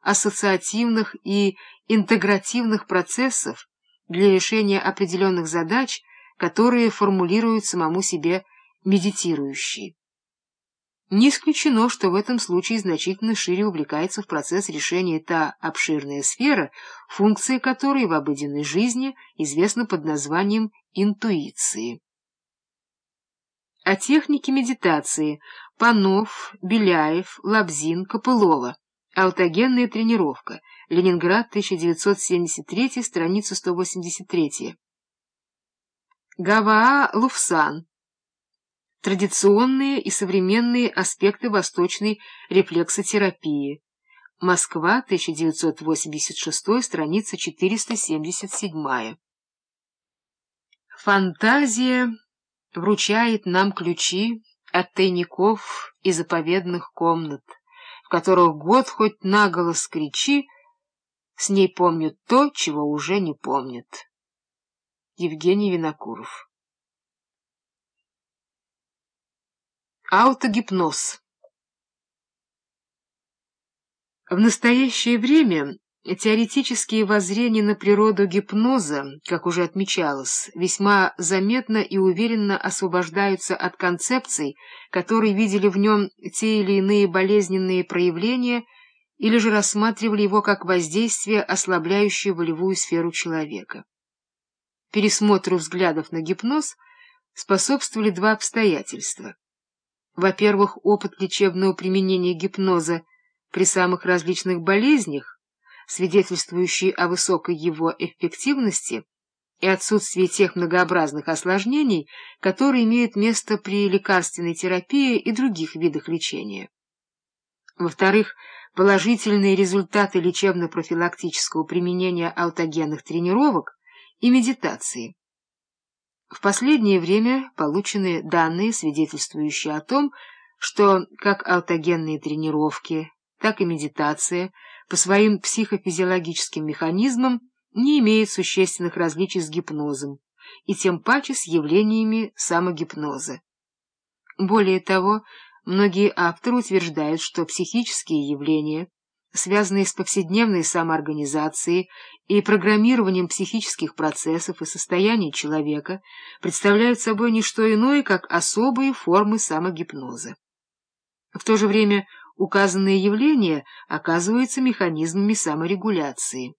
ассоциативных и интегративных процессов для решения определенных задач, которые формулирует самому себе медитирующий. Не исключено, что в этом случае значительно шире увлекается в процесс решения та обширная сфера, функция которой в обыденной жизни известна под названием интуиции. О технике медитации Панов, Беляев, Лабзин, Копылова. Аутогенная тренировка. Ленинград, 1973, страница 183. Гаваа Луфсан. Традиционные и современные аспекты восточной рефлексотерапии. Москва, 1986, страница 477. Фантазия вручает нам ключи от тайников и заповедных комнат, которых год хоть наголос кричи, с ней помнят то, чего уже не помнят. Евгений Винокуров Аутогипноз В настоящее время теоретические воззрения на природу гипноза, как уже отмечалось, весьма заметно и уверенно освобождаются от концепций, которые видели в нем те или иные болезненные проявления или же рассматривали его как воздействие, ослабляющее волевую сферу человека. Пересмотру взглядов на гипноз способствовали два обстоятельства. Во-первых, опыт лечебного применения гипноза при самых различных болезнях, свидетельствующий о высокой его эффективности и отсутствии тех многообразных осложнений, которые имеют место при лекарственной терапии и других видах лечения. Во-вторых, положительные результаты лечебно-профилактического применения аутогенных тренировок и медитации. В последнее время получены данные, свидетельствующие о том, что как аутогенные тренировки, так и медитация по своим психофизиологическим механизмам не имеют существенных различий с гипнозом, и тем паче с явлениями самогипноза. Более того, многие авторы утверждают, что психические явления связанные с повседневной самоорганизацией и программированием психических процессов и состояний человека, представляют собой не что иное, как особые формы самогипноза. В то же время указанные явления оказываются механизмами саморегуляции.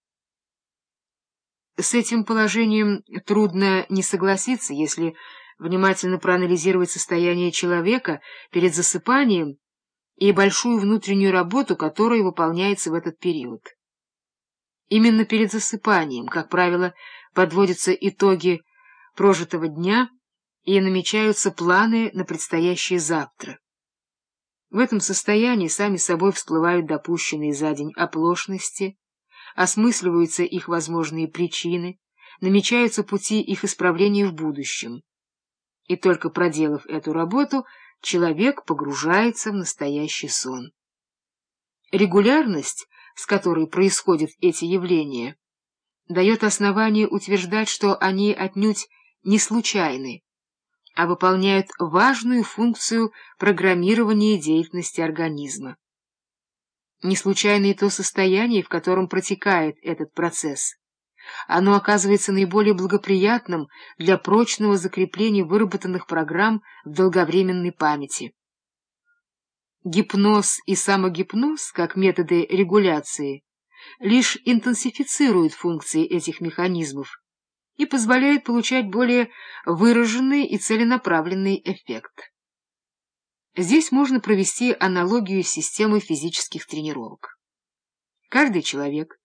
С этим положением трудно не согласиться, если внимательно проанализировать состояние человека перед засыпанием и большую внутреннюю работу, которая выполняется в этот период. Именно перед засыпанием, как правило, подводятся итоги прожитого дня и намечаются планы на предстоящее завтра. В этом состоянии сами собой всплывают допущенные за день оплошности, осмысливаются их возможные причины, намечаются пути их исправления в будущем. И только проделав эту работу — человек погружается в настоящий сон. Регулярность, с которой происходят эти явления, дает основание утверждать, что они отнюдь не случайны, а выполняют важную функцию программирования деятельности организма. Не случайно и то состояние, в котором протекает этот процесс. Оно оказывается наиболее благоприятным для прочного закрепления выработанных программ в долговременной памяти. Гипноз и самогипноз, как методы регуляции, лишь интенсифицируют функции этих механизмов и позволяют получать более выраженный и целенаправленный эффект. Здесь можно провести аналогию с системой физических тренировок. Каждый человек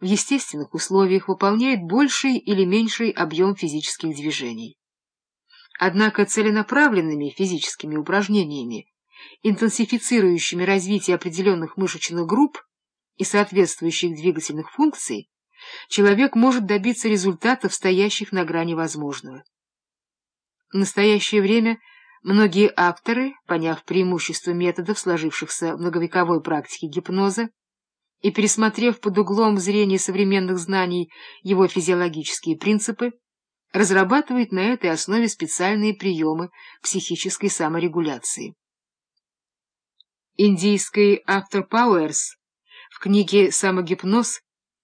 в естественных условиях выполняет больший или меньший объем физических движений. Однако целенаправленными физическими упражнениями, интенсифицирующими развитие определенных мышечных групп и соответствующих двигательных функций, человек может добиться результатов, стоящих на грани возможного. В настоящее время многие авторы, поняв преимущество методов, сложившихся в многовековой практике гипноза, и, пересмотрев под углом зрения современных знаний его физиологические принципы, разрабатывает на этой основе специальные приемы психической саморегуляции. Индийский автор Пауэрс В книге «Самогипноз»